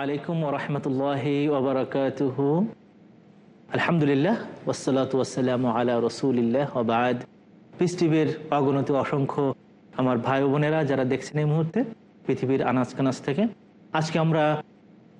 আলাইকুম অসংখ্য আমার ভাই বোনেরা যারা দেখছেন এই মুহূর্তে পৃথিবীর আনাজ কানাজ থেকে। আজকে আমরা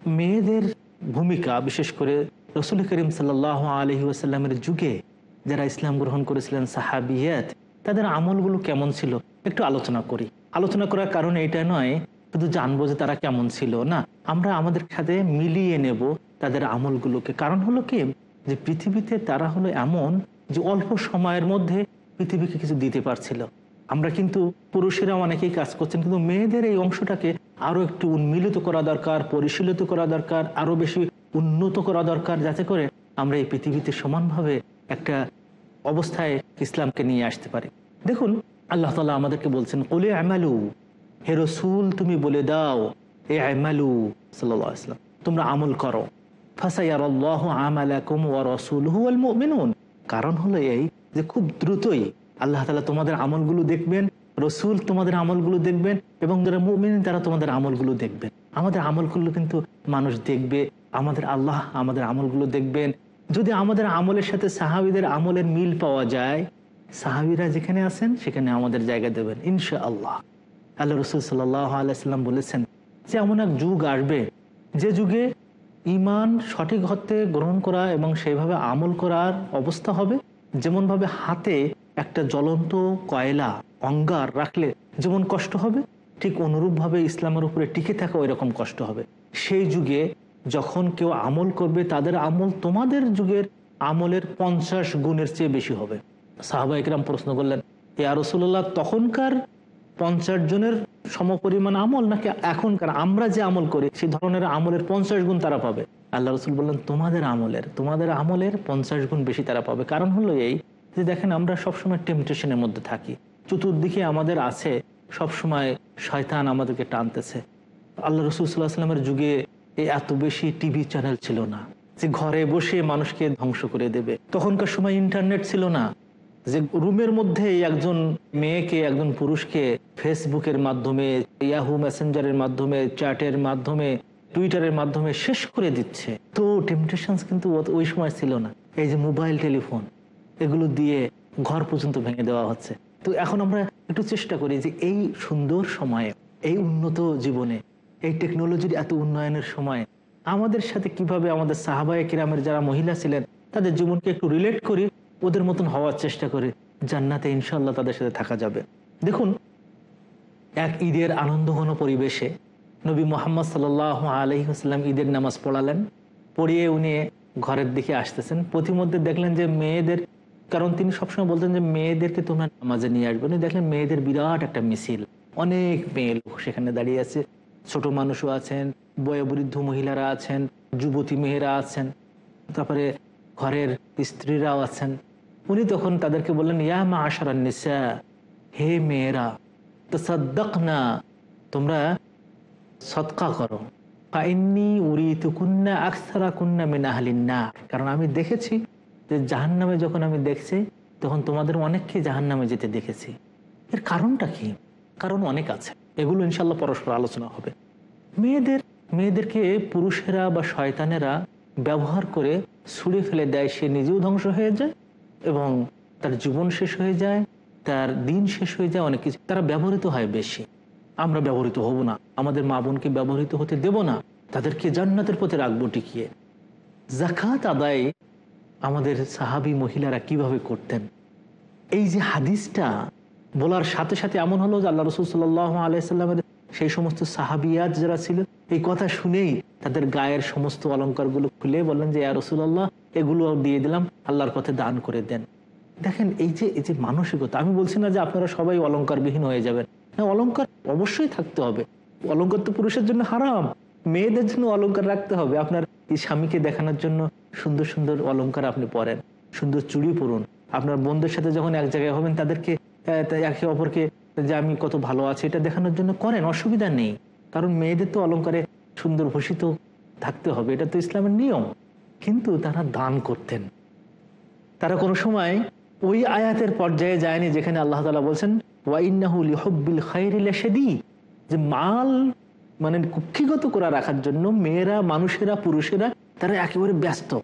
মেয়েদের ভূমিকা, বিশেষ করে রসুল করিম সাল্লাহ আলহি ওয়াসাল্লামের যুগে যারা ইসলাম গ্রহণ করেছিলেন, সাহাবিয়াত, তাদের আমলগুলো কেমন ছিল? একটু আলোচনা করি। আলোচনা করার কারণ এটা নয় শুধু জানব যে তারা কেমন ছিল, না? আমরা আমাদের সাথে মিলিয়ে নেব তাদের আমলগুলোকে। কারণ হলো কি? যে পৃথিবীতে তারা হলো এমন যে অল্প সময়ের মধ্যে পৃথিবীকে কিছু দিতে পারছিল। আমরা কিন্তু পুরুষেরা অনেকেই কাজ করছেন, কিন্তু মেয়েদের এই অংশটাকে আরও একটু উন্মিলিত করা দরকার, পরিশীলিত করা দরকার, আরও বেশি উন্নত করা দরকার, যাতে করে আমরা এই পৃথিবীতে সমানভাবে একটা অবস্থায় ইসলামকে নিয়ে আসতে পারি। দেখুন, আল্লাহ তালা আমাদেরকে বলছেন ওলে আমালু হে রসুল, তুমি বলে দাও এ আমালু সাল্লাম, তোমরা আমল করো। কারণ হলো এই যে খুব দ্রুতই আল্লাহ তালা তোমাদের আমলগুলো দেখবেন, রসুল তোমাদের আমলগুলো দেখবেন, এবং যারা মুমিন তারা তোমাদের আমলগুলো দেখবেন। আমাদের আমলগুলো কিন্তু মানুষ দেখবে, আমাদের আল্লাহ আমাদের আমলগুলো দেখবেন। যদি আমাদের আমলের সাথে সাহাবিদের আমলের মিল পাওয়া যায়, সাহাবিরা যেখানে আছেন সেখানে আমাদের জায়গা দেবেন ইনশা আল্লাহ আল্লাহ রসুল সাল্লাহ আলাইসাল্লাম বলেছেন, যে এমন এক যুগ আসবে, যে যুগে ইমান সঠিক হতে গ্রহণ করা এবং সেইভাবে আমল করার অবস্থা হবে। যেমনভাবে হাতে একটা জ্বলন্ত কয়লা অঙ্গার রাখলে যেমন কষ্ট হবে, ঠিক অনুরূপভাবে ইসলামের উপরে টিকে থাকা ওই রকম কষ্ট হবে। সেই যুগে যখন কেউ আমল করবে, তাদের আমল তোমাদের যুগের আমলের পঞ্চাশ গুণের চেয়ে বেশি হবে। সাহাবা ইকরাম প্রশ্ন করলেন এ আরসুল্লাহ তখনকার পঞ্চাশ জনের সমপরিমাণ আমল নাকি এখনকার আমরা যে আমল করি সেই ধরনের আমলের পঞ্চাশ গুণ তারা পাবে? আল্লাহ রসুল বললেন, তোমাদের আমলের তোমাদের আমলের পঞ্চাশ গুণ বেশি তারা পাবে। কারণ হলো এই যে দেখেন, আমরা সবসময় টেম্পটেশনের মধ্যে থাকি। চতুর্দিকে আমাদের আছে, সবসময় শয়তান আমাদেরকে টানতেছে। আল্লাহ রসুল সাল্লাহ সাল্লামের যুগে এই এত বেশি টিভি চ্যানেল ছিল না যে ঘরে বসে মানুষকে ধ্বংস করে দেবে। তখনকার সময় ইন্টারনেট ছিল না। যে রুমের মধ্যে একজন মেয়েকে, একজন পুরুষকে ফেসবুকের মাধ্যমে ইয়াহু মেসেঞ্জারের মাধ্যমে, চ্যাটের মাধ্যমে টুইটারের মাধ্যমে শেষ করে দিচ্ছে। তো টেম্পটেশন কিন্তু ওই সময় ছিল না। এই যে মোবাইল টেলিফোন এগুলো দিয়ে ঘর পর্যন্ত ভেঙে দেওয়া হচ্ছে। তো এখন আমরা একটু চেষ্টা করি যে এই সুন্দর সময়ে, এই উন্নত জীবনে, এই টেকনোলজির এত উন্নয়নের সময় আমাদের সাথে কীভাবে আমাদের সাহাবায় কিরামের যারা মহিলা ছিলেন, তাদের জীবনকে একটু রিলেট করি। ওদের মতন হওয়ার চেষ্টা করে জান্নাতে ইনশাল্লাহ তাদের সাথে থাকা যাবে। দেখুন, এক ঈদের আনন্দঘন পরিবেশে নবী মোহাম্মদ সাল আলহি হাসলাম ঈদের নামাজ পড়ালেন, পড়িয়ে উনি ঘরের দিকে আসতেছেন। প্রতিমধ্যে দেখলেন যে মেয়েদের, কারণ তিনি সবসময় বলতেন যে মেয়েদেরকে তোমরা নামাজে নিয়ে আসবে। উনি দেখলেন মেয়েদের বিরাট একটা মিছিল। অনেক মেয়ে লোক সেখানে দাঁড়িয়ে আছে। ছোট মানুষও আছেন, বয়োবৃদ্ধ মহিলারা আছেন, যুবতী মেয়েরা আছেন, তারপরে ঘরের স্ত্রীরাও আছেন। উনি তখন তাদেরকে বললেন, ইয়া মা আশারান্নিসা হে মেয়েরা তো সদ্দক না তোমরা সৎকা করো। কাইন্নি উড়ি তুকুন্না আকসারা কুন্না মিনাহালিন্না কারণ আমি দেখেছি যে জাহান নামে যখন আমি দেখছি, তখন তোমাদের অনেককে জাহান নামে যেতে দেখেছি। এর কারণটা কি? কারণ অনেক আছে। এগুলো ইনশাল্লাহ পরস্পর আলোচনা হবে। মেয়েদের, মেয়েদেরকে পুরুষেরা বা শয়তানেরা ব্যবহার করে ছুড়ে ফেলে দেয়, সে নিজেও ধ্বংস হয়ে যায়। এবং তার জীবন শেষ হয়ে যায়, তার দিন শেষ হয়ে যায়, অনেক কিছু। তারা ব্যবহৃত হয় বেশি। আমরা ব্যবহৃত হব না। আমাদের মা বোনকে ব্যবহৃত হতে দেব না। তাদেরকে জান্নাতের পথে রাখব টিকিয়ে। জাকাত আদায় আমাদের সাহাবি মহিলারা কীভাবে করতেন? এই যে হাদিসটা বলার সাথে সাথে এমন হলো যে আল্লাহ রসুল সাল্লাহ আলাইসাল্লামের সেই সমস্ত সাহাবিয়াত যারা ছিল, এই কথা শুনেই তাদের গায়ের সমস্ত অলঙ্কারগুলো খুলে বললেন যে রসুল্লাহ এগুলো দিয়ে দিলাম, আল্লাহর পথে দান করে দেন। দেখেন, এই যে এই যে মানসিকতা, আমি বলছি না যে আপনারা সবাই অলঙ্কারবিহীন হয়ে যাবেন। না অলঙ্কার অবশ্যই থাকতে হবে। অলঙ্কার তো পুরুষের জন্য হারাম, মেয়েদের জন্য অলঙ্কার রাখতে হবে। আপনার এই স্বামীকে দেখানোর জন্য সুন্দর সুন্দর অলঙ্কার আপনি পরেন, সুন্দর চুড়ি পরুন। আপনার বন্ধুর সাথে যখন এক জায়গায় হবেন, তাদেরকে একে অপরকে যে আমি কত ভালো আছি, এটা দেখানোর জন্য করেন, অসুবিধা নেই। কারণ মেয়েদের তো অলঙ্কারে সুন্দর ভূষিত থাকতে হবে, এটা তো ইসলামের নিয়ম। কিন্তু তারা দান করতেন। তারা কোনো সময় ওই আয়াতের পর্যায়ে যায়নি যেখানে আল্লাহ তালা বলছেন ওয়াইনাহুল সেদি যে মাল মানে কুক্ষিগত করে রাখার জন্য মেয়েরা, মানুষেরা, পুরুষেরা, তারা একেবারে ব্যস্ত।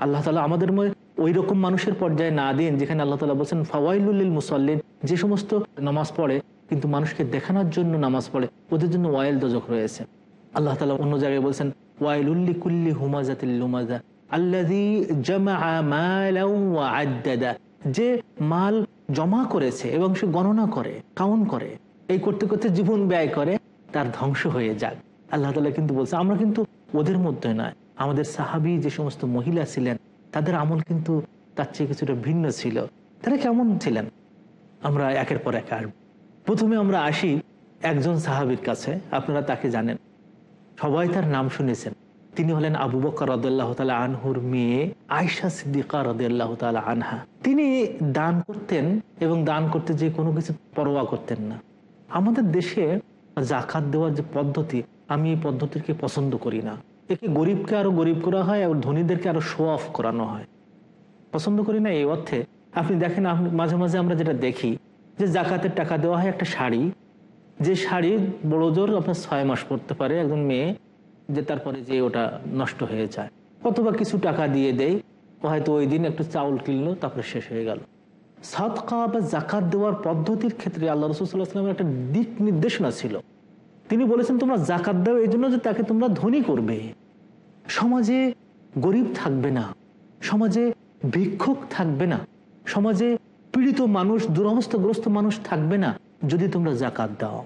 আল্লাহ তালা আমাদের মধ্যে ওই রকম মানুষের পর্যায়ে না দিন, যেখানে আল্লাহ তালা বলছেন, ফাওয়াইলুল মুসল্লিন যে সমস্ত নামাজ পড়ে, কিন্তু মানুষকে দেখানোর জন্য নামাজ পড়ে, ওদের জন্য ওয়াইল দজক রয়েছে। আল্লাহ তালা অন্য জায়গায় বলছেন ওয়াইলুল্লি কুল্লি হুমাজাতিল লুমাজা আল্লাযী জামাআ মালাও ওয়া আদ্দাদা যে মাল জমা করেছে এবং সে গণনা করে, কাউন্ট করে, এই করতে করতে জীবন ব্যয় করে, তার ধ্বংস হয়ে যাক। আল্লাহ কিন্তু বলছে, আমরা কিন্তু ওদের মধ্যে নয়, আমাদের সাহাবি যে সমস্ত মহিলা ছিলেন তাদের আমল কিন্তু তার চেয়ে কিছুটা ভিন্ন ছিল। তারা কেমন ছিলেন? আমরা একের পর এক আসব। প্রথমে আমরা আসি একজন সাহাবির কাছে, আপনারা তাকে জানেন। সবাই তার নাম শুনেছেন। তিনি হলেন আবু বকর রদাল্লাহ আনহুর মেয়ে আয়সা সিদ্দিকা তালা আনহা। তিনি দান করতেন এবং দান করতে যে কোনো কিছু পরোয়া করতেন না। আমাদের দেশে জাকাত দেওয়ার যে পদ্ধতি, আমি এই পদ্ধতিকে পছন্দ করি না। একে গরিবকে আরও গরিব করা হয় আর ধনীদেরকে আরও শো অফ করানো হয়। পছন্দ করি না এই অর্থে। আপনি দেখেন, আপনি মাঝে মাঝে আমরা যেটা দেখি যে জাকাতের টাকা দেওয়া হয় একটা শাড়ি। যে শাড়ি বড় জোর আপনার ছয় মাস পরতে পারে একজন মেয়ে, যে তারপরে যে ওটা নষ্ট হয়ে যায়। অথবা কিছু টাকা দিয়ে দেয় হয়তো ওই দিন একটু চাউল কিনলো, তারপরে শেষ হয়ে গেল। সাদকা বা জাকাত দেওয়ার পদ্ধতির ক্ষেত্রে আল্লাহ রসুল্লাহামের একটা দিক নির্দেশনা ছিল। তিনি বলেছেন, তোমরা জাকাত দাও এই জন্য যে তাকে তোমরা ধনী করবে। সমাজে গরিব থাকবে না, সমাজে ভিক্ষুক থাকবে না, সমাজে পীড়িত মানুষ, দুরবস্থাগ্রস্ত মানুষ থাকবে না যদি তোমরা জাকাত দাও।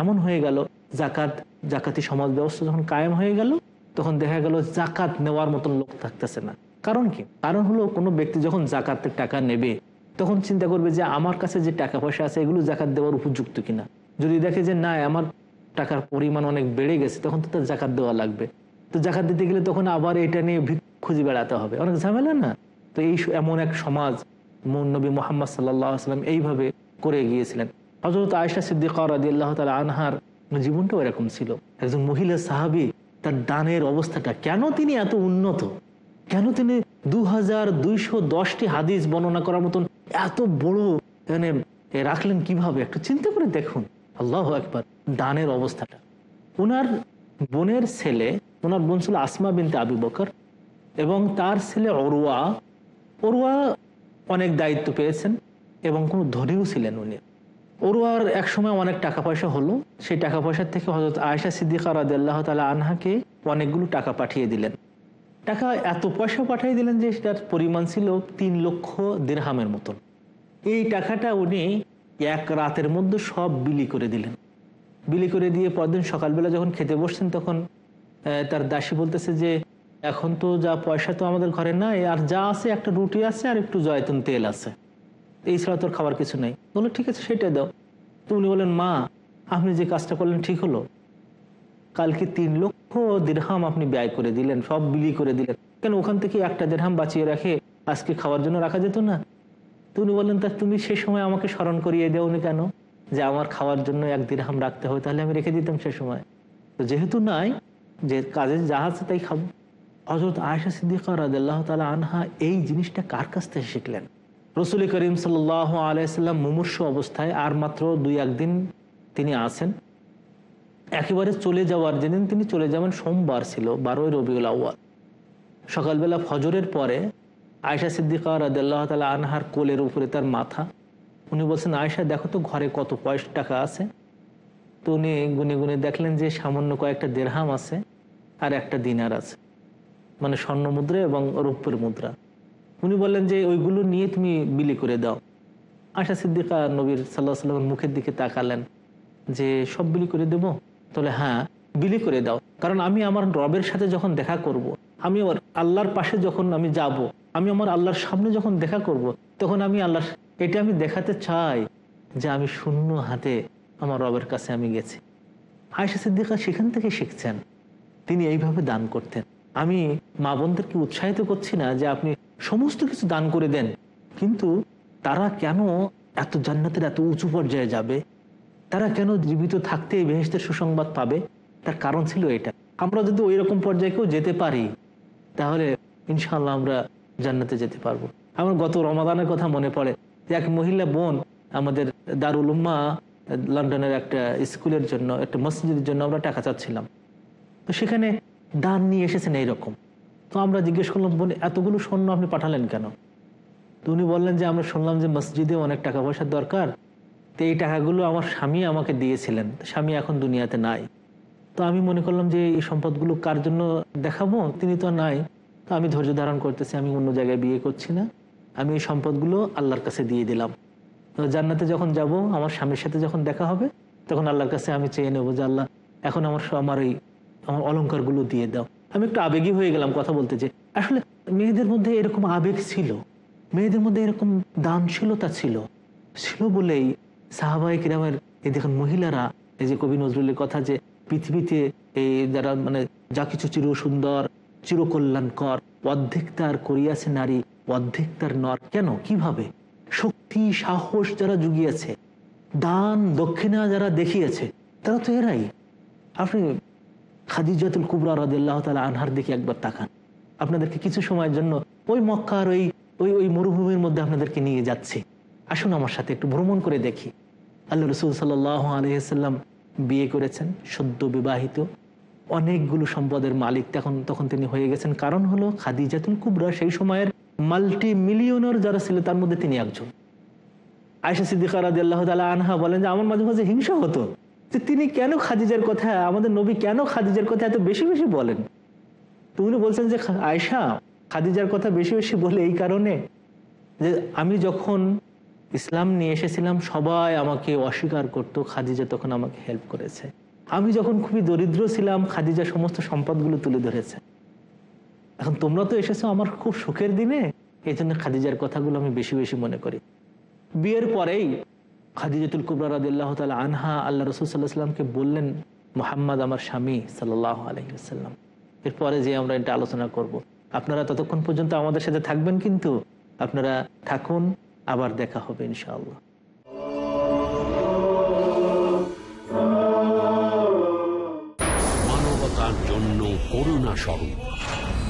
এমন হয়ে গেল জাকাত জাকাতি সমাজ ব্যবস্থা যখন কায়েম হয়ে গেল, তখন দেখা গেল জাকাত নেওয়ার মতন লোক থাকতেছে না। কারণ কি? কারণ হলো কোনো ব্যক্তি যখন জাকাতের টাকা নেবে, তখন চিন্তা করবে যে আমার কাছে যে টাকা পয়সা আছে, এগুলো জাকাত দেওয়ার উপযুক্ত কিনা। যদি দেখে যে, না, আমার টাকার পরিমাণ অনেক বেড়ে গেছে, তখন তো তার জাকাত দেওয়া লাগবে। তো জাকাত দিতে গেলে তখন আবার এটা নিয়ে খুঁজে বেড়াতে হবে। অনেক ঝামেলা না? তো এই এমন এক সমাজ নবী মোহাম্মদ সাল্লাম এইভাবে করে গিয়েছিলেন হজরত আয়সা সিদ্দিক রাদি আল্লাহ তালা আনহার জীবনটাও এরকম ছিল। একজন মহিলা সাহাবি, তার দানের অবস্থাটা, কেন তিনি এত উন্নত? কেন তিনি দু হাজার দুইশো দশটি হাদিস বর্ণনা করার মতন এত বড়? মানে রাখলেন কীভাবে? একটু চিন্তা করে দেখুন। আল্লাহ একবার দানের অবস্থাটা। ওনার বোনের ছেলে ওনার বোন ছিল আসমা বিনতে আবু বকর, এবং তার ছেলে অরুয়া। অরুয়া অনেক দায়িত্ব পেয়েছেন এবং কোনো ধনীও ছিলেন উনি। অরুয়ার এক সময় অনেক টাকা পয়সা হলো, সেই টাকা পয়সার থেকে হজরত আয়সা সিদ্দিকা রাদিয়াল্লাহু তাআলা আনহাকে অনেকগুলো টাকা পাঠিয়ে দিলেন। টাকা এত পয়সা পাঠিয়ে দিলেন যে সেটার পরিমাণ ছিল তিন লক্ষ দেড়হামের মতন। এই টাকাটা উনি এক রাতের মধ্যে সব বিলি করে দিলেন। বিলি করে দিয়ে পরদিন সকালবেলা যখন খেতে বসছেন তখন তার দাসী বলতেছে যে, এখন তো যা পয়সা তো আমাদের ঘরে নাই, আর যা আছে একটা রুটি আছে আর একটু জয়তুন তেল আছে। এই ছাড়া তোর খাবার কিছু নেই। বলল ঠিক আছে, সেটাই দাও। তো উনি বলেন মা, আপনি যে কাজটা করলেন ঠিক হলো। কালকে তিন লক্ষ দিরহাম আপনি ব্যয় করে দিলেন, সব বিলি করে দিলেন। কেন ওখান থেকে একটা দেড়হাম বাঁচিয়ে রাখে, আজকে খাওয়ার জন্য রাখা যেত না? তো উনি বললেন, তা তুমি সে সময় আমাকে স্মরণ করিয়ে দেও নি কেন? যে আমার খাওয়ার জন্য এক দিরহাম রাখতে হয় তাহলে আমি রেখে দিতাম সে সময়। তো যেহেতু নাই, যে কাজে যা আছে তাই খাব। হজরত আয়সা সিদ্দিকা তাআলা আনহা এই জিনিসটা কার কাছ থেকে শিখলেন? রসুল করিম সাল আলাইসাল্লাম মুমূর্ষ অবস্থায় আর মাত্র দুই একদিন তিনি আছেন। একেবারে চলে যাওয়ার যেদিন তিনি চলে যাবেন, সোমবার ছিল, বারোই রবিউল আউ্য়াল। সকালবেলা ফজরের পরে আয়সা সিদ্দিকা রাদিয়াল্লাহু তালা আনহার কোলের উপরে তার মাথা। উনি বলছেন আয়সা দেখো তো ঘরে কত পয়সা টাকা আছে। তো উনি গুনে গুনে দেখলেন যে সামান্য কয়েকটা দেড়হাম আছে আর একটা দিনার আছে। মানে স্বর্ণ মুদ্রা এবং রৌপ্যের মুদ্রা। উনি বললেন যে, ওইগুলো নিয়ে তুমি বিলি করে দাও। আশা সিদ্দিকা নবীর সাল্লাহ সাল্লামের মুখের দিকে তাকালেন যে, সব বিলি করে দেব? তাহলে হ্যাঁ বিলি করে দাও। কারণ আমি আমার রবের সাথে যখন দেখা করব। আমি আমার আল্লাহর পাশে যখন আমি যাব। আমি আমার আল্লাহর সামনে যখন দেখা করব। তখন আমি আল্লাহ এটা আমি দেখাতে চাই যে আমি শূন্য হাতে আমার রবের কাছে আমি গেছি আয়সা সিদ্দিকা সেখান থেকে শিখছেন, তিনি এইভাবে দান করতেন আমি মা বোনদেরকে উৎসাহিত করছি না যে আপনি সমস্ত কিছু দান করে দেন, কিন্তু তারা কেন এত জান্নাতের এত উঁচু পর্যায়ে যাবে তারা কেন জীবিত থাকতে বেহেস্তের সুসংবাদ পাবে তার কারণ ছিল এটা আমরা যদি ওই রকম পর্যায়েও যেতে পারি তাহলে ইনশাল্লাহ আমরা জান্নাতে যেতে পারব। আমার গত রমাদানের কথা মনে পড়ে যে এক মহিলা বোন আমাদের দারুল উম্মা লন্ডনের একটা স্কুলের জন্য, একটা মসজিদের জন্য আমরা টাকা চাচ্ছিলাম। তো সেখানে দান নিয়ে এসেছেন এইরকম। তো আমরা জিজ্ঞেস করলাম, বোন, এতগুলো স্বর্ণ আপনি পাঠালেন কেন? তো উনি বললেন যে, আমরা শুনলাম যে মসজিদে অনেক টাকা পয়সার দরকার। তো এই টাকাগুলো আমার স্বামী আমাকে দিয়েছিলেন। স্বামী এখন দুনিয়াতে নাই। তো আমি মনে করলাম যে এই সম্পদগুলো কার জন্য দেখাবো? তিনি তো নাই। তো আমি ধৈর্য ধারণ করতেছি, আমি অন্য জায়গায় বিয়ে করছি না। আমি এই সম্পদগুলো আল্লাহর কাছে দিয়ে দিলাম। জান্নাতে যখন যাব, আমার স্বামীর সাথে যখন দেখা হবে, তখন আল্লাহর কাছে আমি চেয়ে নেব যে আল্লাহ, এখন আমার আমার এই, আমার অলঙ্কারগুলো দিয়ে দাও। আমি একটু আবেগী হয়ে গেলাম কথা বলতে যে, আসলে মেয়েদের মধ্যে এরকম আবেগ ছিল। মেয়েদের মধ্যে এরকম দানশীলতা ছিল। ছিল বলেই সাহাবাহিক কিরামের এই দেখুন মহিলারা, এই যে কবি নজরুলের কথা যে পৃথিবীতে এই যারা মানে যা কিছু চির সুন্দর চিরকল্যাণকর অর্ধেক তার করিয়াছে নারী, অর্ধেক তার নর, কেন? কীভাবে? শক্তি, সাহস যারা জুগিয়েছে, দান, দক্ষিণা যারা দেখিয়েছে, তারা তো এরাই। আপনি খাদিজাতুল কুবরা রাদিল্লাহ তালা আনহার দিকে একবার তাকান। আপনাদেরকে কিছু সময়ের জন্য ওই মক্কার ওই ওই ওই মরুভূমির মধ্যে আপনাদেরকে নিয়ে যাচ্ছে। আসুন আমার সাথে একটু ভ্রমণ করে দেখি। আল্লাহ রসুল সাল্লাহ আলহিহাল্লাম বিয়ে করেছেন, সদ্য বিবাহিত। অনেকগুলো সম্পদের মালিক তখন তখন তিনি হয়ে গেছেন। কারণ হলো খাদিজাতুল কুবরা সেই সময়ের মাল্টি মিলিয়নার যারা ছিল, তার মধ্যে তিনি একজন। আয়সা সিদ্দিকা আনহা বলেন যে, আমার মাঝে মাঝে হিংসা হতো যে তিনি কেন খাদিজার কথা, আমাদের নবী কেন খাদিজার কথা এত বেশি বেশি বলেন? তো উনি বলছেন যে আয়সা খাদিজার কথা বেশি বেশি বলে এই কারণে যে, আমি যখন ইসলাম নিয়ে এসেছিলাম, সবাই আমাকে অস্বীকার করতো, খাদিজা তখন আমাকে হেল্প করেছে। আমি যখন খুবই দরিদ্র ছিলাম, খাদিজা সমস্ত সম্পদগুলো তুলে ধরেছে। এখন তোমরা তো এসেছ আমার খুব সুখের দিনে, এই জন্য খাদিজার কথাগুলো আমি বেশি বেশি মনে করি। বিয়ের পরেই খাদিজাতুল কুবরা রাদিল্লাহ তালা আনহা আল্লাহ রসুল সাল্লাহ সাল্লামকে বললেন, মোহাম্মদ আমার স্বামী সাল্লাহ আলহিসাল্লাম এরপরে যে আমরা এটা আলোচনা করব। আপনারা ততক্ষণ পর্যন্ত আমাদের সাথে থাকবেন কিন্তু, আপনারা থাকুন আবার দেখা হবে ইনশাআল্লাহ। মানবতার জন্য করুণা স্বরূপ।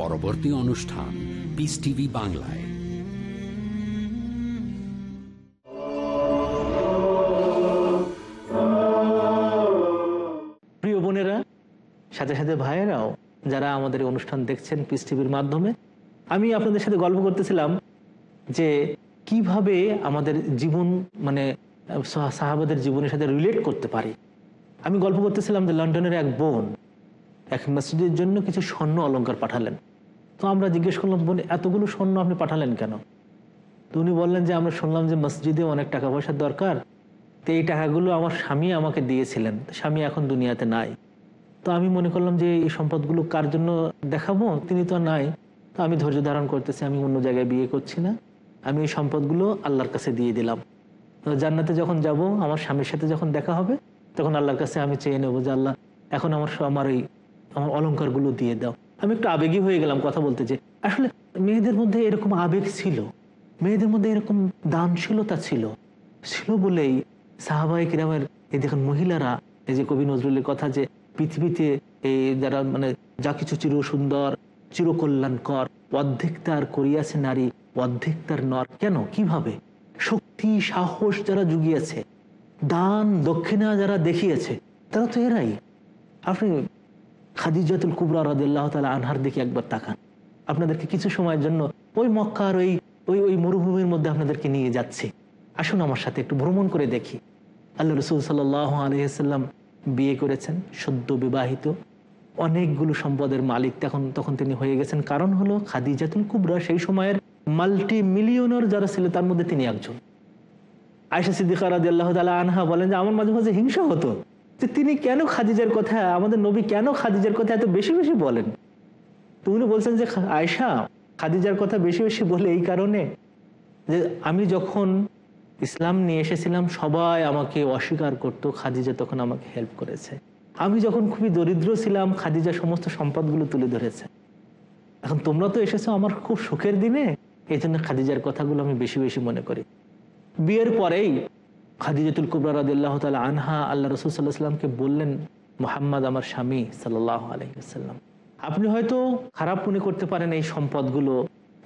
পরবর্তী অনুষ্ঠান পিস টিভি বাংলায়। প্রিয় বোনেরা, সাথে সাথে ভাইয়েরাও যারা আমাদের অনুষ্ঠান দেখছেন পিস টিভির মাধ্যমে, আমি আপনাদের সাথে গল্প করতেছিলাম যে কীভাবে আমাদের জীবন মানে সাহাবাদের জীবনের সাথে রিলেট করতে পারি। আমি গল্প করতেছিলাম যে লন্ডনের এক বোন এক মসজিদের জন্য কিছু স্বর্ণ অলংকার পাঠালেন। তো আমরা জিজ্ঞেস করলাম, বোন, এতগুলো স্বর্ণ আপনি পাঠালেন কেন? তো উনি বললেন যে, আমরা শুনলাম যে মসজিদে অনেক টাকা পয়সার দরকার। তো এই টাকাগুলো আমার স্বামী আমাকে দিয়েছিলেন। স্বামী এখন দুনিয়াতে নাই। তো আমি মনে করলাম যে, এই সম্পদগুলো কার জন্য দেখাবো? তিনি তো নাই। তো আমি ধৈর্য ধারণ করতেছি, আমি অন্য জায়গায় বিয়ে করছি না। আমি এই সম্পদগুলো আল্লাহর কাছে দিয়ে দিলাম। তো জান্নাতে যখন যাব, আমার স্বামীর সাথে যখন দেখা হবে, তখন আল্লাহর কাছে আমি চেয়ে নেব যে, আল্লাহ, এখন আমার আমার এই, আমার অলংকারগুলো দিয়ে দাও। আমি একটু আবেগী হয়ে গেলাম কথা বলতে যে, আসলে মেয়েদের মধ্যে এরকম আবেগ ছিল, মেয়েদের মধ্যে এরকম দানশীলতা ছিল ছিল বলেই সাহাবাই কিরামের এই দেখেন মহিলারা, এই যে কবি নজরুলের কথা যে পৃথিবীতে এই যারা মানে যা কিছু চির সুন্দর চিরকল্যাণকর, অর্ধেক তার করিয়াছে নারী, অর্ধেক তার নর, কেন, কীভাবে? শক্তি, সাহস যারা জুগিয়েছে, দান, দক্ষিণা যারা দেখিয়েছে, তারা তো এরাই। আপনি খাদিজাতুল কুবরা রাদিল্লাহ তালা আনহার দিকে একবার তাকান। আপনাদেরকে কিছু সময়ের জন্য ওই মক্কার ওই ওই ওই মরুভূমির মধ্যে আপনাদেরকে নিয়ে যাচ্ছে। আসুন আমার সাথে একটু ভ্রমণ করে দেখি। আল্লাহ রসুল সাল্লাহ আলহিহাল্লাম বিয়ে করেছেন, সদ্য বিবাহিত। অনেকগুলো সম্পদের মালিক তখন তখন তিনি হয়ে গেছেন। কারণ হলো খাদিজাতুল কুবরা সেই সময়ের মাল্টি মিলিয়নার যারা ছিল তার মধ্যে তিনি একজন। আয়সা সিদ্দিকার আনহা বলেন যে আমার মাঝে মাঝে হিংসা হতো। যে তিনি কেন খাদিজার কথা, আমাদের নবী কেন খাদিজার কথা এত বেশি বেশি বলেন? তো উনি বলছেন যে আয়সা খাদিজার কথা বেশি বেশি বলে এই কারণে যে আমি যখন ইসলাম নিয়ে এসেছিলাম, সবাই আমাকে অস্বীকার করত, খাদিজা তখন আমাকে হেল্প করেছে। আমি যখন খুবই দরিদ্র ছিলাম, খাদিজা সমস্ত সম্পদগুলো তুলে ধরেছে। এখন তোমরা তো এসেছ আমার খুব সুখের দিনে এই জন্য খাদিজার কথাগুলো আমি বেশি বেশি মনে করি। বিয়ের পরেই খাদিজাতুল কুবরা রাদিল্লাহ তালা আনহা, আল্লাহ রসুল সাল্লাহ সাল্লামকে বললেন, মোহাম্মদ আমার স্বামী সাল্লাহ আলহিসাল্লাম আপনি হয়তো খারাপ মনে করতে পারেন এই সম্পদগুলো,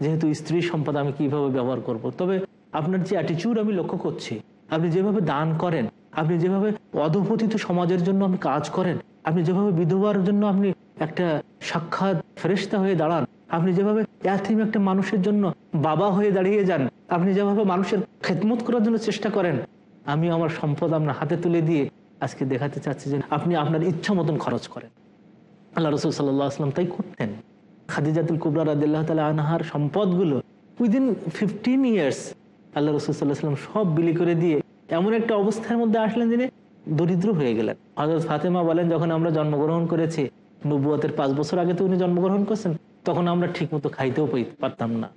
যেহেতু স্ত্রী সম্পদ আমি কীভাবে ব্যবহার করব। তবে আপনার যে অ্যাটিচিউড আমি লক্ষ্য করছি, আপনি যেভাবে দান করেন, আপনি যেভাবে অধপতিত সমাজের জন্য আপনি কাজ করেন, আপনি যেভাবে বিধবার জন্য আপনি একটা সাক্ষাৎ ফেরেস্তা হয়ে দাঁড়ান, আপনি যেভাবে এতিম একটা মানুষের জন্য বাবা হয়ে দাঁড়িয়ে যান, আপনি যেভাবে মানুষের খেদমত করার জন্য চেষ্টা করেন আমি আমার সম্পদ আপনার হাতে তুলে দিয়ে আজকে দেখাতে চাচ্ছি যে আপনি আপনার ইচ্ছা মতন খরচ করেন। আল্লাহ রসুল সাল্লাহ আসলাম তাই করতেন। খাদিজাতুল কুবরা রাদিল্লাহ তালা আনহার সম্পদগুলো উইদিন ফিফটিন ইয়ার্স আল্লাহ রসুল সাল্লাহ সাল্লাম সব বিলি করে দিয়ে এমন একটা অবস্থার মধ্যে আসলেন যিনি দরিদ্র হয়ে গেলেন। হজরত ফাতেমা বলেন, যখন আমরা জন্মগ্রহণ করেছি নব্বতের পাঁচ বছর আগে তো উনি জন্মগ্রহণ করছেন, তখন আমরা ঠিক মতো খাইতেও পারতাম না।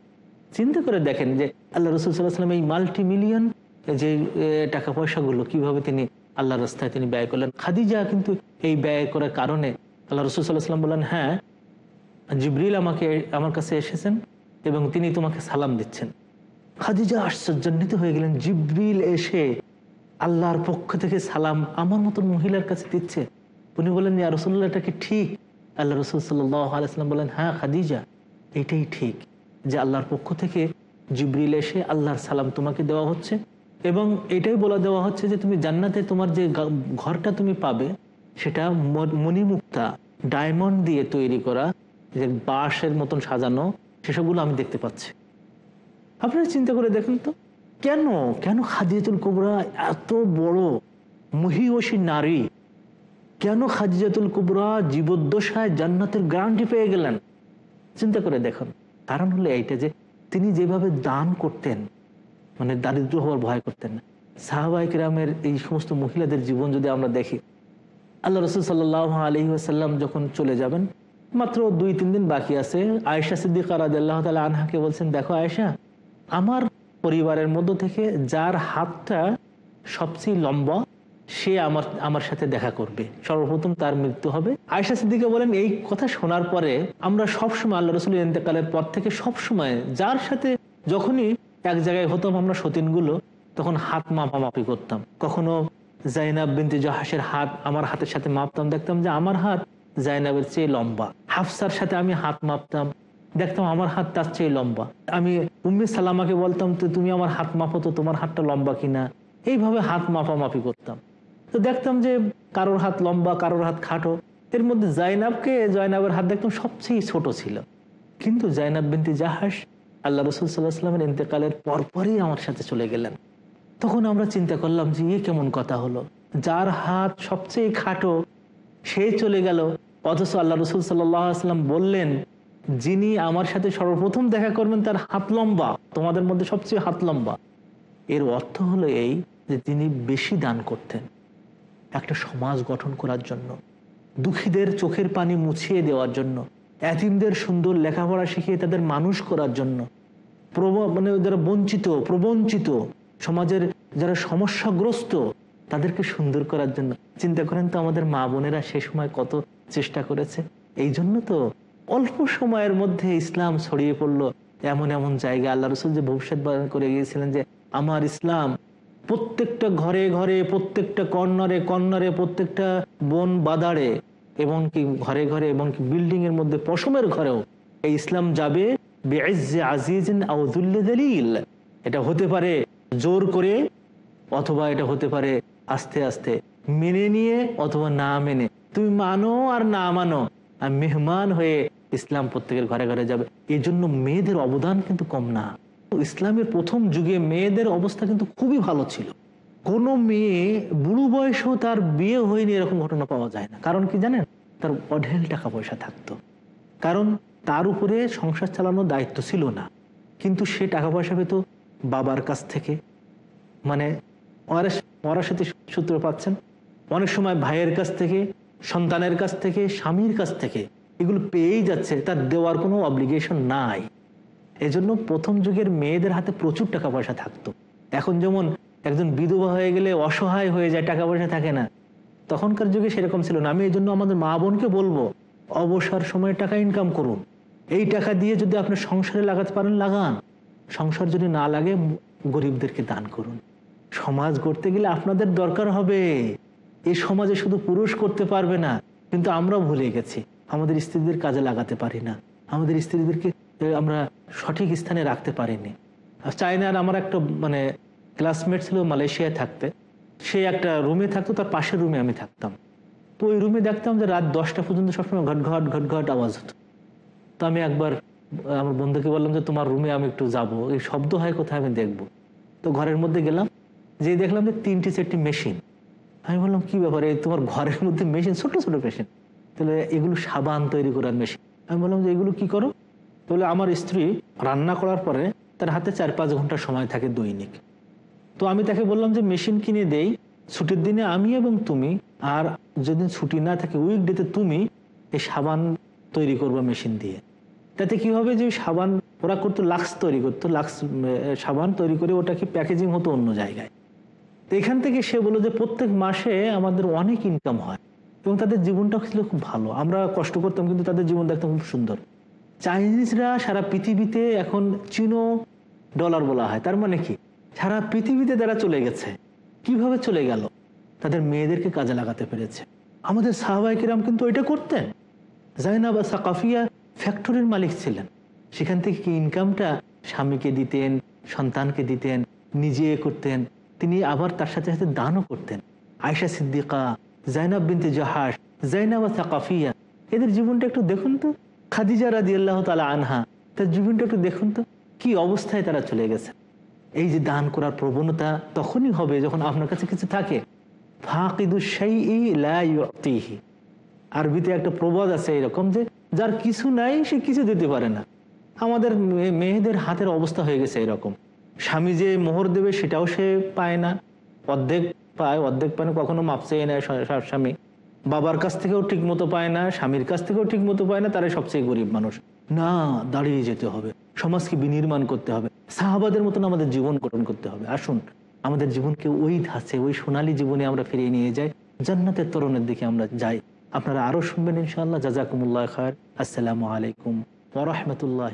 চিন্তা করে দেখেন যে আল্লাহ রসুল সাল্লাহ সাল্লাম এই মাল্টি মিলিয়ন যে টাকা পয়সাগুলো কীভাবে তিনি আল্লাহ রাস্তায় তিনি ব্যয় করলেন। খাদিজা কিন্তু এই ব্যয় করার কারণে আল্লাহ রসুল সাল্লাহ সাল্লাম বললেন হ্যাঁ জিবরিল আমাকে, আমার কাছে এসেছেন এবং তিনি তোমাকে সালাম দিচ্ছেন। খাদিজা আশ্চর্যান্বিত হয়ে গেলেন। জিবরিল এসে আল্লাহর পক্ষ থেকে সালাম আমার মতন মহিলার কাছে দিচ্ছে। উনি বলেন ইয়া রসুল্লাহ এটা কি ঠিক? আল্লাহ রসুল সাল্লাহ আলাইসাল্লাম বলেন হ্যাঁ খাদিজা, এটাই ঠিক যে আল্লাহর পক্ষ থেকে জিবরিল এসে আল্লাহর সালাম তোমাকে দেওয়া হচ্ছে। এবং এটাই বলে দেওয়া হচ্ছে যে তুমি জান্নাতে তোমার যে ঘরটা তুমি পাবে, সেটা মণিমুক্তা ডায়মন্ড দিয়ে তৈরি করা যে বাঁশের মতন সাজানো, সেসবগুলো আমি দেখতে পাচ্ছি। আপনারা চিন্তা করে দেখেন তো, কেন কেন খাদিজাতুল কুবরা এত বড় মহিষী নারী? কেন খাদিজাতুল কুবরা জীবদ্দশায় জান্নাতের গ্যারান্টি পেয়ে গেলেন? চিন্তা করে দেখুন। কারণ হলো এইটা যে তিনি যেভাবে দান করতেন মানে দারিদ্র হওয়ার ভয় করতেন না। সাহাবাই কিরামের এই সমস্ত মহিলাদের জীবন যদি আমরা দেখি, আল্লাহ রসুল সাল্লাহ আলহি আসাল্লাম যখন চলে যাবেন, মাত্র দুই, তিন দিন বাকি আছে, আয়েশা সিদ্দিকা রাদিয়াল্লাহু তাআলা আনহাকে বলছেন, দেখো আয়েশা, আমার পরিবারের মধ্য থেকে যার হাতটা সবচেয়ে লম্বা, সে আমার আমার সাথে দেখা করবে। সর্বপ্রথম তার মৃত্যু হবে। আয়েশা সিদ্দিকে বলেন, এই কথা শোনার পরে আমরা সবসময় আল্লাহ রসুলের ইন্তেকালের পর থেকে সবসময় যার সাথে যখনই এক জায়গায় হতাম আমরা সতীনগুলো, তখন হাত মাপামাপি করতাম। কখনো জাইনাব বিনতে জাহাসের হাত আমার হাতের সাথে মাপতাম, দেখতাম যে আমার হাত জাইনাবের চেয়ে লম্বা। হাফসার সাথে আমি হাত মাপতাম, দেখতাম আমার হাত তার চেয়ে লম্বা। আমি উম্মি সালামাকে বলতাম, তো তুমি আমার হাত মাপো, তো তোমার হাতটা লম্বা কিনা? এইভাবে হাত মাপামাপি করতাম। তো দেখতাম যে কারোর হাত লম্বা, কারোর হাত খাটো। এর মধ্যে জাইনাবকে জয়নাবের হাত দেখতাম সবচেয়ে ছোট ছিল। কিন্তু জাইনাব বিনতি জাহাস আল্লাহ রসুল সাল্লাহ সাল্লামের ইন্তেকালের পরপরই আমার সাথে চলে গেলেন। তখন আমরা চিন্তা করলাম যে, এ কেমন কথা হলো? যার হাত সবচেয়ে খাটো, সে চলে গেল। অথচ আল্লাহ রসুল সাল্লাম বললেন, যিনি আমার সাথে সর্বপ্রথম দেখা করবেন, তার হাত লম্বা। তোমাদের মধ্যে সবচেয়ে হাত লম্বা। এর অর্থ হলো এই যে, তিনি বেশি দান করতেন একটা সমাজ গঠন করার জন্য, দুঃখীদের চোখের পানি মুছিয়ে দেওয়ার জন্য। এতিমদের সুন্দর লেখাপড়া শিখিয়ে তাদের মানুষ করার জন্য। প্রব মানে যারা বঞ্চিত, প্রবঞ্চিত, সমাজের যারা সমস্যাগ্রস্ত, তাদেরকে সুন্দর করার জন্য। চিন্তা করেন তো আমাদের মা বোনেরা সে সময় কত চেষ্টা করেছে? এই জন্য তো অল্প সময়ের মধ্যে ইসলাম ছড়িয়ে পড়ল। এমন এমন জায়গা। আল্লাহ রসুল যে ভবিষ্যৎবাণী করে গিয়েছিলেন যে, আমার ইসলাম প্রত্যেকটা ঘরে ঘরে, প্রত্যেকটা কর্নারে কর্নারে প্রত্যেকটা বন বাদারে এবং কি ঘরে ঘরে এবং কি বিল্ডিং এর মধ্যে পশমের ঘরেও এই ইসলাম যাবে এটা হতে পারে জোর করে অথবা এটা হতে পারে আস্তে আস্তে মেনে নিয়ে অথবা না মেনে। তুমি মানো আর না মানো, আর মেহমান হয়ে ইসলাম প্রত্যেকের ঘরে ঘরে যাবে। এই জন্য মেয়েদের অবদান কিন্তু কম না। ইসলামের প্রথম যুগে মেয়েদের অবস্থা কিন্তু খুবই ভালো ছিল। কোনো মেয়ে বুড়ো বয়সেও তার বিয়ে হয়নি এরকম ঘটনা পাওয়া যায় না। কারণ কি জানেন? তার অঢেল টাকা পয়সা থাকতো। কারণ তার উপরে সংসার চালানোর দায়িত্ব ছিল না। কিন্তু সে টাকা পয়সা পেত বাবার কাছ থেকে। মানে সাথে সূত্র পাচ্ছেন, অনেক সময় ভাইয়ের কাছ থেকে, সন্তানের কাছ থেকে, স্বামীর কাছ থেকে এগুলো পেয়েই যাচ্ছে, তার দেওয়ার কোনো অব্লিগেশন নাই। এজন্য প্রথম যুগের মেয়েদের হাতে প্রচুর টাকা পয়সা থাকতো। এখন যেমন একজন বিধবা হয়ে গেলে অসহায় হয়ে যায়, টাকা পয়সা থাকে না। তখনকার যুগে সেরকম ছিল না। আমি এই জন্য আমাদের মা বোনকে বলব, অবসর সময়ে টাকা ইনকাম করুন। এই টাকা দিয়ে যদি আপনি সংসারে লাগাতে পারেন, লাগান। সংসার যদি না লাগে, গরিবদেরকে দান করুন। সমাজ করতে গেলে আপনাদের দরকার হবে। এই সমাজে শুধু পুরুষ করতে পারবে না, কিন্তু আমরা ভুলে গেছি। আমাদের স্ত্রীদের কাজে লাগাতে পারি না। আমাদের স্ত্রীদেরকে আমরা সঠিক স্থানে রাখতে পারিনি। চায়নার আমার একটা মানে ক্লাসমেট ছিল মালয়েশিয়ায় থাকতে। সে একটা রুমে থাকতো, তার পাশের রুমে আমি থাকতাম। তো ওই রুমে দেখতাম যে রাত দশটা পর্যন্ত সবসময় ঘট ঘট ঘট ঘট আওয়াজ হতো। তো আমি একবার, আমার বন্ধুকে বললাম যে, তোমার রুমে আমি একটু যাব। এই শব্দ হয় কোথায় আমি দেখব? তো ঘরের মধ্যে গেলাম যে দেখলাম যে তিনটি চারটি মেশিন। আমি বললাম, কি ব্যাপারে? তোমার ঘরের মধ্যে মেশিন ছোট ছোট মেশিন। তাহলে এগুলো সাবান তৈরি করার মেশিন। আমি বললাম যে, এগুলো কি করো? তাহলে আমার স্ত্রী রান্না করার পরে তার হাতে চার পাঁচ ঘণ্টা সময় থাকে দৈনিক। তো আমি তাকে বললাম যে মেশিন কিনে দেই, ছুটির দিনে আমি এবং তুমি, আর যেদিন ছুটি না থাকে উইকডেতে তুমি এই সাবান তৈরি করব মেশিন দিয়ে। তাতে কি হবে যে সাবান, ওরা করতো লাক্স তৈরি করতো, লাক্স সাবান তৈরি করে ওটাকে প্যাকেজিং হতো অন্য জায়গায়। তো এখান থেকে সে বলল যে প্রত্যেক মাসে আমাদের অনেক ইনকাম হয় এবং তাদের জীবনটা ছিল খুব ভালো। আমরা কষ্ট করতাম কিন্তু তাদের জীবন দেখতাম খুব সুন্দর। চাইনিজরা সারা পৃথিবীতে এখন চিনো ডলার বলা হয়। তার মানে কি? সারা পৃথিবীতে তারা চলে গেছে। কীভাবে চলে গেল? তাদের মেয়েদেরকে কাজে লাগাতে পেরেছে। আমাদের সাহবাইকিরাম কিন্তু ওইটা করতেন। জাইনাবা সাকাফিয়া ফ্যাক্টরির মালিক ছিলেন। সেখান থেকে কি ইনকামটা স্বামীকে দিতেন, সন্তানকে দিতেন, নিজে করতেন, তিনি আবার তার সাথে সাথে দানও করতেন। আয়সা সিদ্দিকা, জাইনাব বিনতে জাহাস জাইনাবা সাকাফিয়া, এদের জীবনটা একটু দেখুন তো। খাদিজা রাদি আল্লাহ তালা আনহা, তার জীবনটা একটু দেখুন তো। কি অবস্থায় তারা চলে গেছে। এই যে দান করার প্রবণতা তখনই হবে যখন আপনার কাছে কিছু থাকে। আরবিতে একটা প্রবাদ আছে এরকম যে, যার কিছু নাই, সে কিছু দিতে পারে না। আমাদের মেয়েদের হাতের অবস্থা হয়ে গেছে এরকম। স্বামী যে মোহর দেবে, সেটাও সে পায় না। অর্ধেক পায় অর্ধেক পায় না, কখনো মাপসেই নেয় স্বামী। বাবার কাছ থেকেও ঠিক মতো পায় না, স্বামীর কাছ থেকেও ঠিক মতো পায় না, তারাই সবচেয়ে গরিব মানুষ। না, দাঁড়িয়ে যেতে হবে। সমাজকে বিনির্মাণ করতে হবে। সাহাবাদের মতন আমাদের জীবন গঠন করতে হবে। আসুন, আমাদের জীবনকে ওই ধাঁচে, ওই সোনালি জীবনে আমরা ফিরিয়ে নিয়ে যাই। জান্নাতের তরণের দিকে আমরা যাই। আপনারা আরও শুনবেন ইনশাআল্লাহ। জাজাকুমুল্লাহ খায়ের আসসালামু আলাইকুম ওরহমতুল্লাহ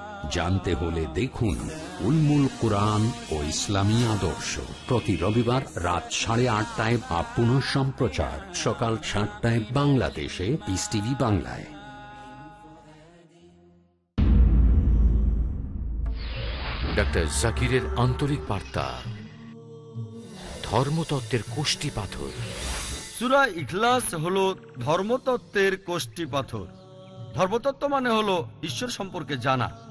জানতে হলে দেখুন উলমুল কোরআন ও ইসলামী আদর্শ। প্রতি রবিবার রাত সাড়ে আটটায় বা পুনঃ সম্প্রচার। সকাল সাতটায় বাংলাদেশে পিস টিভি বাংলায়। ডক্টর জাকিরের আন্তরিক বার্তা। ধর্মতত্ত্বের কোষ্টি পাথর। সুরা ইখলাস হলো ধর্মতত্ত্বের কোষ্টি পাথর। ধর্মতত্ত্ব মানে হলো ঈশ্বর সম্পর্কে জানা।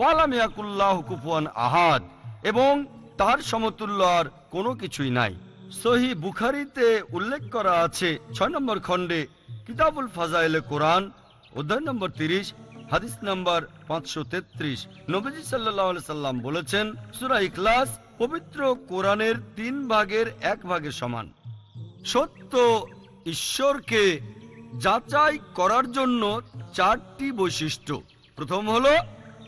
ওয়ালামিয়াকুল্লাহ কুফুয়ান আহাদ, এবং তার সমতুল্য আর কোনো কিছুই নাই। সহি বুখারিতে উল্লেখ করা আছে, ছয় নম্বর খণ্ডে কিতাবুল ফাজাইলে কোরআন, অধ্যায় নম্বর তিরিশ, হাদিস নম্বর পাঁচশো তেত্রিশ। নবীজি সাল্লাহ সাল্লাম বলেছেন, সুরা ইখলাস পবিত্র কোরআনের তিন ভাগের এক ভাগের সমান। সত্য ঈশ্বরকে যাচাই করার জন্য চারটি বৈশিষ্ট্য। প্রথম হলো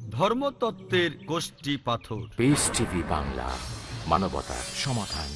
ধর্মতত্ত্বের গোষ্ঠী পাথর। বাংলা মানবতার সমাধান